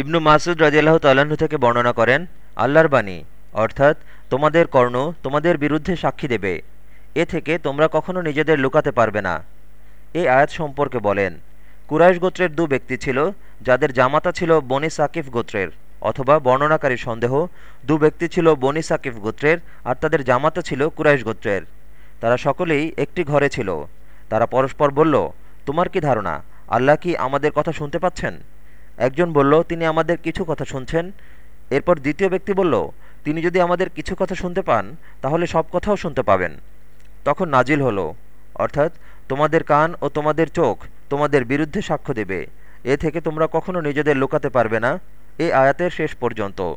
ইবনু মাসুদ রাজিয়াল্লাহ তাল্লাহ্ন থেকে বর্ণনা করেন, আল্লাহর বাণী, অর্থাৎ তোমাদের কর্ণ তোমাদের বিরুদ্ধে সাক্ষী দেবে। এ থেকে তোমরা কখনো নিজেদের লুকাতে পারবে না। এই আয়াত সম্পর্কে বলেন, কুরাইশ গোত্রের দু ব্যক্তি ছিল, যাদের জামাতা ছিল বনি সাকিফ গোত্রের, অথবা বর্ণনাকারী সন্দেহ, দু ব্যক্তি ছিল বনি সাকিফ গোত্রের আর তাদের জামাতা ছিল কুরাইশ গোত্রের। তারা সকলেই একটি ঘরে ছিল। তারা পরস্পর বলল, তোমার কি ধারণা? আল্লাহ কি আমাদের কথা শুনতে পাচ্ছেন? একজন বলল, তিনি আমাদের কিছু কথা শুনছেন। এরপর দ্বিতীয় ব্যক্তি বলল, তিনি যদি আমাদের কিছু কথা শুনতে পান, তাহলে সব কথাও শুনতে পাবেন। তখন নাজিল হলো, অর্থাৎ তোমাদের কান ও তোমাদের চোখ তোমাদের বিরুদ্ধে সাক্ষ্য দেবে। এ থেকে তোমরা কখনো নিজেদের লুকাতে পারবে না। এ আয়াতের শেষ পর্যন্ত।